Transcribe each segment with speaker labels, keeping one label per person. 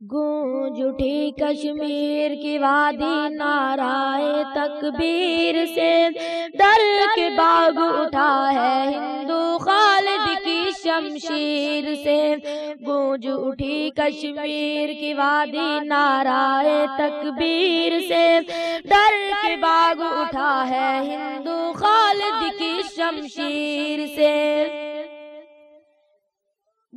Speaker 1: گونج اٹھی کشمیر کی وادی نارائے تکبیر سے ڈر کے باغ اٹھا ہے ہندو خالد کی شمشیر سے گونج اٹھی کشمیر کی وادی نارائے تکبیر سے ڈر کے باغ اٹھا ہے ہندو خالد کی شمشیر سے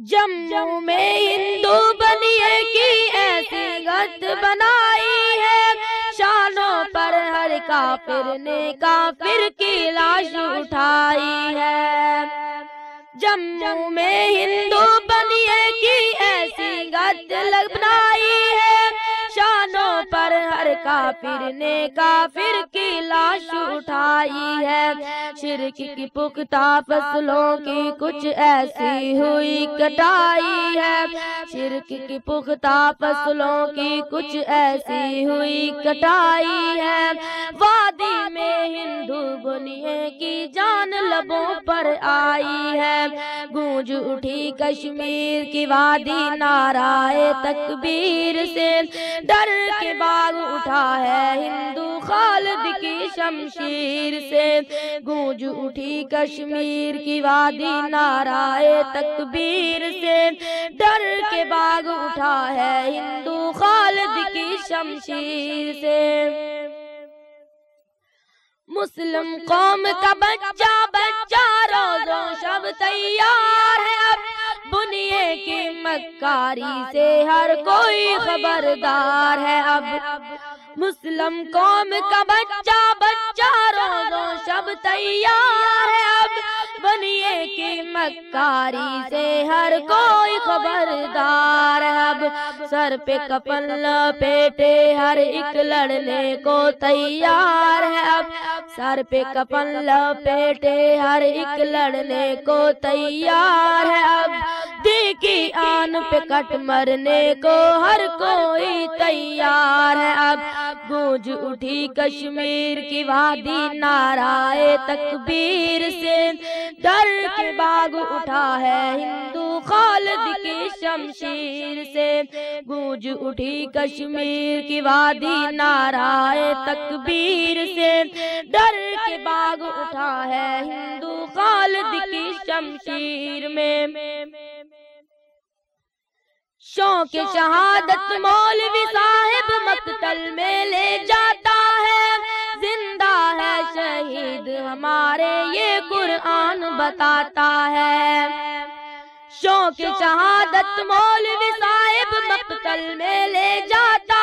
Speaker 1: جموں میں ہندو بنیے کی ایسی گت بنائی ہے۔ شانوں پر ہر کافر نے کافر کی لاش اٹھائی ہے۔ جموں میں ہندو بنیے کی ایسی گت بنائی ہے۔ شانوں پر کافر نے کافر کی لاش اٹھائی ہے۔ شرک کی پختہ فصلوں کی کچھ ایسی ہوئی کٹائی ہے۔ شرک کی پختہ فصلوں کی کچھ ایسی ہوئی کٹائی ہے۔ وادی میں ہندو بنیے کی جان لبوں پر آئی ہے۔ گونج اٹھی کشمیر کی وادی نارائے تکبیر سے ڈر کے باغ اٹھا ہے۔ ہندو خالد کی شمشیر سے گونج اٹھی کشمیر کی وادی نارائے تکبیر سے ڈر کے باغ اٹھا ہے۔ ہندو خالد کی شمشیر سے مسلم قوم کا بچہ بچہ روزوں شب تیار ہے اب۔ بنیے کی مکاری سے ہر کوئی خبردار ہے اب۔ مسلم قوم کا بچہ بچہ روزوں شب تیار ہے اب۔ بنیے کی مکاری سے ہر کوئی خبردار اب سر پہ کپن لپیٹے ہر ایک لڑنے کو تیار ہے اب سر پہ کپن لپیٹے ہر ایک لڑنے کو تیار ہے اب دیکھی آن پہ کٹ مرنے کو ہر کوئی تیار ہے اب گونج اٹھی کشمیر کی وادی نارائے تکبیر سے ڈر کے باغ اٹھا ہے، ہندو خالد کی شمشیر سے۔ گونج اٹھی کشمیر کی وادی نارائے تکبیر سے۔ ڈر کے باغ اٹھا ہے ہندو خالد کی شمشیر میں۔ شوق شہادت مولوی صاحب مقتل میں لے جاتا ہے ہے۔ شہید ہمارے یہ قرآن بتاتا ہے۔ شوق شہادت مولوی صاحب مقتل میں لے جاتا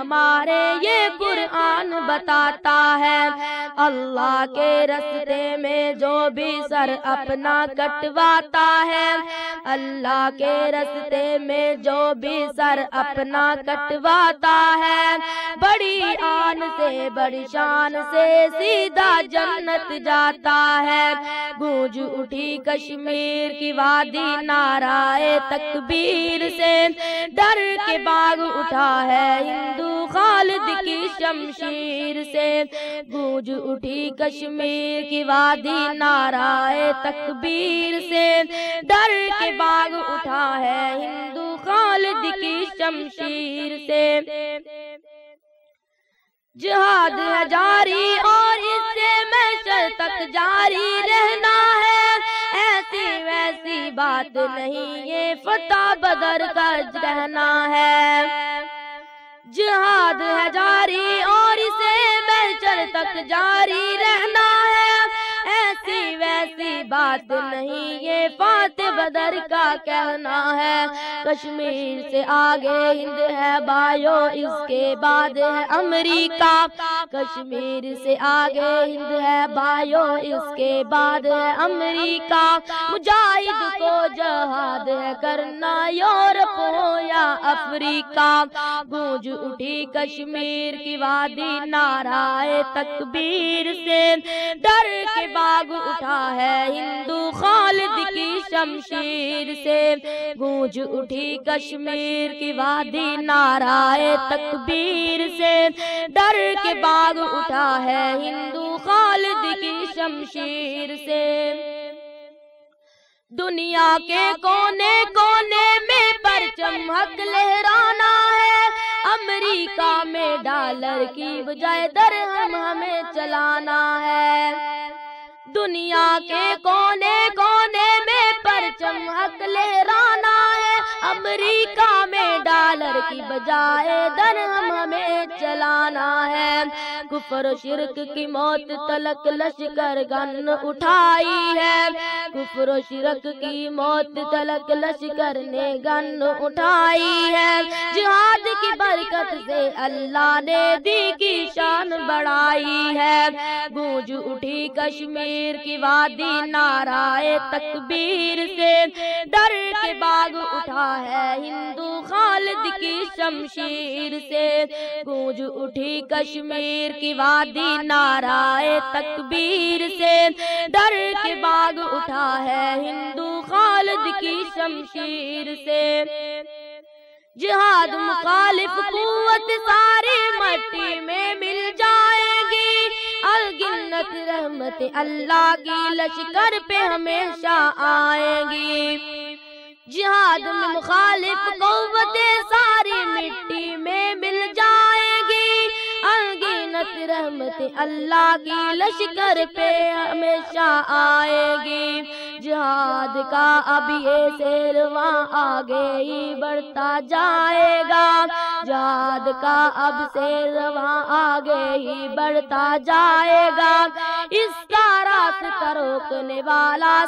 Speaker 1: ہمارے یہ قرآن بتاتا ہے۔ اللہ کے رستے میں جو بھی سر اپنا کٹواتا ہے۔ اللہ کے رستے میں جو بھی سر اپنا کٹواتا ہے۔ بڑی آن سے، بڑی شان سے سیدھا جنت جاتا ہے۔ گونج اٹھی کشمیر کی وادی نارائے تکبیر سے۔ ڈر کے باغ اٹھا ہے ہندو خالد کی شمشیر سے گونج اٹھی کشمیر کی وادی نارائے تکبیر سے ڈر کے باغ اٹھا ہے ہندو خالد کی شمشیر سے جہاد ہے جاری اور اس سے میں تک جاری رہنا ہے۔ ایسی ویسی بات نہیں یہ فتح بدر کا رہنا ہے۔ جہاد ہے جاری اور اسے بہچر تک جاری رہنا بات نہیں یہ فاتح بدر کا کہنا ہے۔ کشمیر سے آگے ہند ہے بایو اس کے بعد ہے امریکہ۔ کشمیر سے آگے ہند ہے بایو اس کے بعد ہے امریکہ۔ مجاہد کو جہاد ہے کرنا یورپ ہو یا افریقہ۔ گونج اٹھی کشمیر کی وادی نارائے تکبیر سے۔ ڈر کے باغ اٹھا ہے ہندو خالد کی شمشیر سے گونج اٹھی کشمیر کی وادی نارائے تکبیر سے ڈر کے باغ اٹھا ہے ہندو خالد کی شمشیر سے دنیا کے کونے کونے حق لہرانا ہے امریکہ میں ڈالر کی بجائے درہم ہمیں چلانا ہے دنیا کے کونے کونے میں پرچم حق لہرانا ہے، امریکہ میں ڈالر کی بجائے درہم ہمیں چلانا ہے۔ کفر و شرک کی موت تلک لشکر گن اٹھائی ہے۔ کفر و شرک کی موت تلک لشکر نے گن اٹھائی ہے۔ جہاد کی برکت سے اللہ نے دی کی شان بڑھائی ہے۔ گونج اٹھی کشمیر کی وادی نارائے تکبیر سے۔ ڈر کے باغ اٹھا ہے ہندو خالد کی شمشیر سے۔ گونج اٹھی کشمیر کی وادی نارائے تکبیر سے ڈر کے باغ اٹھا ہے ہندو خالد کی شمشیر سے۔ جہاد مخالف قوت ساری مٹی میں مل جائے گی۔ الگنت رحمت اللہ کی لشکر پہ ہمیشہ آئے گی۔ جہاد میں مخالف قوت ساری مٹی میں مل جائے گی الگنت رحمت اللہ کی لشکر پہ ہمیشہ آئے گی۔ جہاد کا اب یہ سیرواں آگے ہی بڑھتا جائے گا۔ جہاد کا اب سیرواں آگے ہی بڑھتا جائے گا۔ اس کا راستہ روکنے والا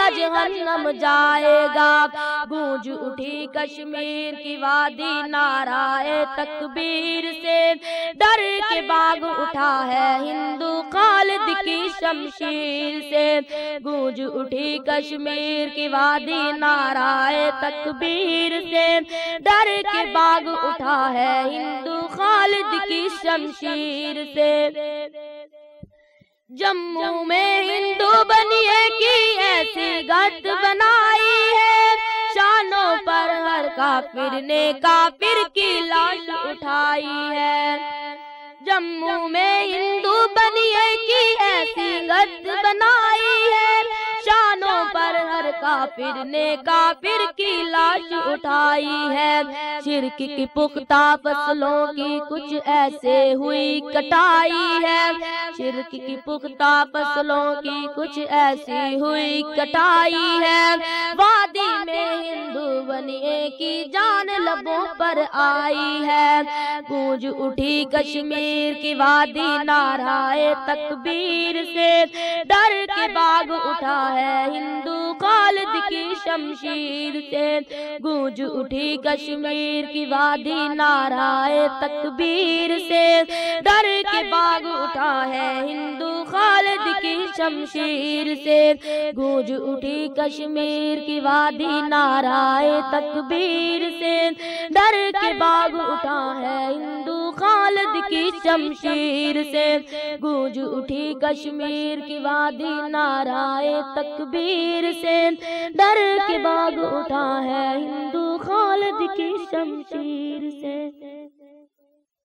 Speaker 1: سیدھا جہنم جائے گا۔ گونج اٹھی کشمیر کی وادی نارائے تکبیر سے۔ ڈر کے باغ اٹھا ہے ہندو خالد کی شمشیر سے۔ گونج اٹھی کشمیر کی وادی نارائے تکبیر سے۔ ڈر کے باغ اٹھا ہے ہندو خالد کی شمشیر سے۔ جموں میں ہندو بنیے کی ایسی گت بنائی ہے۔ شانوں پر ہر کافر نے کافر کی لاش اٹھائی ہے۔ جموں میں ہندو بنیے کی ایسی گت بنائی ہے۔ شانوں پر ہر کافر نے کافر کی لاش اٹھائی ہے۔ شرک کی پختہ فصلوں کی کچھ ایسے ہوئی کٹائی ہے۔ شرک کی پختہ فصلوں کی کچھ ایسی ہوئی کٹائی ہے۔ وادی میں ہندو بنیے کی جان لبوں پر آئی ہے۔ گونج اٹھی کشمیر کی وادی نارائے تکبیر سے۔ ڈر کے باغ اٹھا ہے ہندو خالد کی شمشیر سے گونج اٹھی کشمیر کی وادی نارائے تکبیر سے ڈر کے باغ اٹھا ہے ہندو خالد کی شمشیر سے گونج اٹھی کشمیر کی وادی نارائے تکبیر سے ڈر کے باغ اٹھا ہے ہندو کی شمشیر سے گونج اٹھی کشمیر کی وادی نارائے تکبیر سے۔ ڈر کے باغ اٹھا ہے ہندو خالد کی شمشیر سے۔